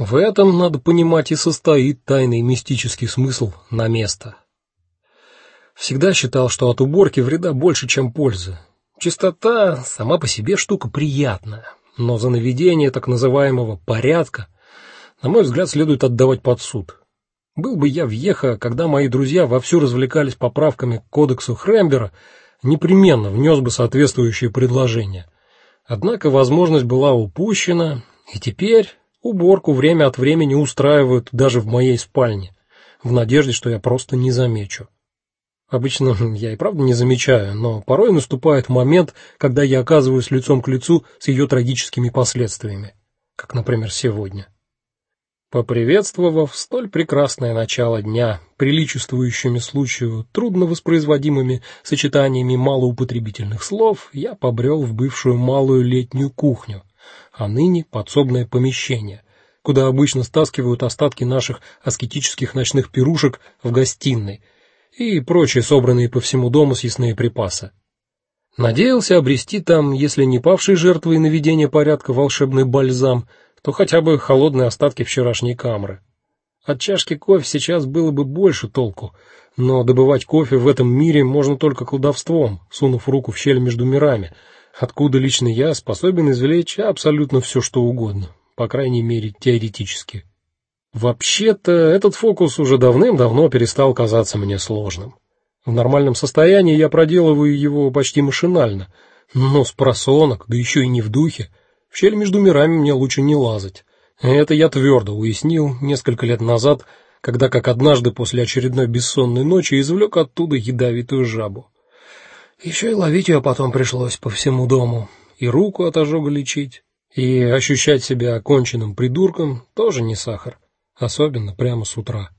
В этом надо понимать и состоит тайный мистический смысл на место. Всегда считал, что от уборки вреда больше, чем пользы. Чистота сама по себе штука приятная, но за наведение так называемого порядка, на мой взгляд, следует отдавать под суд. Был бы я в Ехо, когда мои друзья вовсю развлекались поправками к кодексу Хрембера, непременно внес бы соответствующее предложение. Однако возможность была упущена, и теперь уборку время от времени устраивают даже в моей спальне, в надежде, что я просто не замечу. Обычно я и правда не замечаю, но порой наступает момент, когда я оказываюсь лицом к лицу с ее трагическими последствиями, как, например, сегодня. Поприветствовав столь прекрасное начало дня приличествующими случаю трудно воспроизводимыми сочетаниями малоупотребительных слов, я побрел в бывшую малую летнюю кухню, а ныне подсобное помещение, куда обычно стаскивают остатки наших аскетических ночных пирушек в гостиной и прочие собранные по всему дому съестные припасы. Надеялся обрести там, если не павшей жертвой наведения порядка волшебный бальзам, то хотя бы холодные остатки вчерашней камры. От чашки кофе сейчас было бы больше толку, но добывать кофе в этом мире можно только колдовством, сунув руку в щель между мирами, откуда лично я способен извлечь абсолютно все, что угодно, по крайней мере, теоретически. Вообще-то, этот фокус уже давным-давно перестал казаться мне сложным. В нормальном состоянии я проделываю его почти машинально, но с просонок, да еще и не в духе, в щель между мирами мне лучше не лазать. Это я твердо уяснил несколько лет назад, когда как однажды после очередной бессонной ночи извлек оттуда ядовитую жабу. Еще и ловить ее потом пришлось по всему дому, и руку от ожога лечить, и ощущать себя оконченным придурком тоже не сахар, особенно прямо с утра.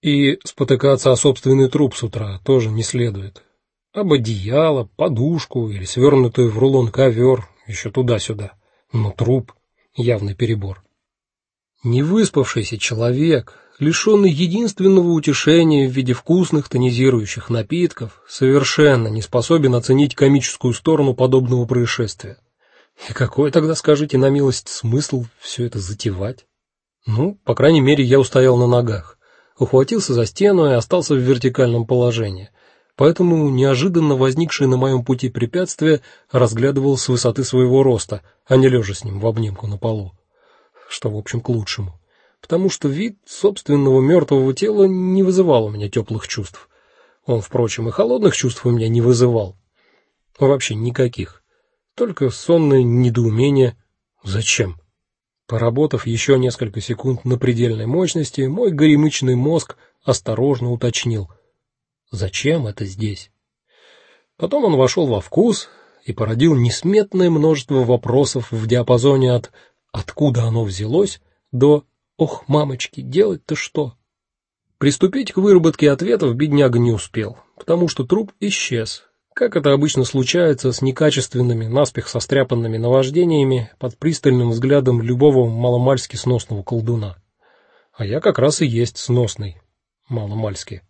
И спотыкаться о собственный труп с утра тоже не следует. Об одеяло, подушку или свернутый в рулон ковер еще туда-сюда. Но труп явный перебор. Невыспавшийся человек, лишенный единственного утешения в виде вкусных тонизирующих напитков, совершенно не способен оценить комическую сторону подобного происшествия. И какой тогда, скажите на милость, смысл все это затевать? Ну, по крайней мере, я устоял на ногах, ухватился за стену и остался в вертикальном положении поэтому неожиданно возникшее на моем пути препятствие разглядывал с высоты своего роста, а не лежа с ним в обнимку на полу. Что, в общем, к лучшему, потому что вид собственного мертвого тела не вызывал у меня теплых чувств. Он, впрочем, и холодных чувств у меня не вызывал. Вообще никаких. Только сонное недоумение: зачем? Поработав еще несколько секунд на предельной мощности, мой горемычный мозг осторожно уточнил: Зачем это здесь? Потом он вошел во вкус и породил несметное множество вопросов в диапазоне от откуда оно взялось до ох, мамочки, делать-то что? Приступить к выработке ответов бедняга не успел, потому что труп исчез. Как это обычно случается с некачественными, наспех состряпанными наваждениями под пристальным взглядом любого маломальски сносного колдуна. А я как раз и есть сносный, маломальски.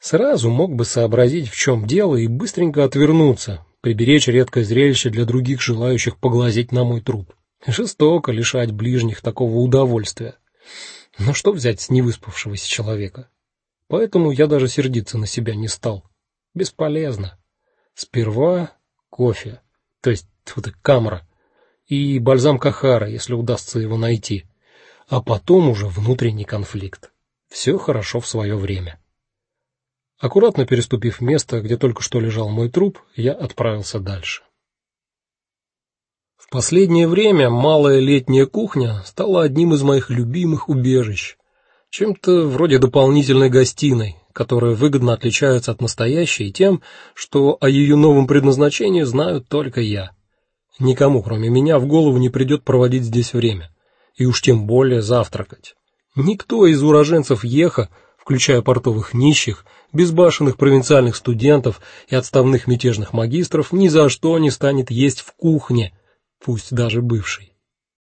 Сразу мог бы сообразить, в чем дело, и быстренько отвернуться, приберечь редкое зрелище для других желающих поглазеть на мой труп. Жестоко лишать ближних такого удовольствия. Но что взять с невыспавшегося человека? Поэтому я даже сердиться на себя не стал. Бесполезно. Сперва кофе, то есть вот камера, и бальзам Кахара, если удастся его найти, а потом уже внутренний конфликт. Все хорошо в свое время. Аккуратно переступив место, где только что лежал мой труп, я отправился дальше. В последнее время малая летняя кухня стала одним из моих любимых убежищ, чем-то вроде дополнительной гостиной, которая выгодно отличается от настоящей тем, что о ее новом предназначении знаю только я. Никому, кроме меня, в голову не придет проводить здесь время, и уж тем более завтракать. Никто из уроженцев Еха включая портовых нищих, безбашенных провинциальных студентов и отставных мятежных магистров, ни за что не станет есть в кухне, пусть даже бывшей.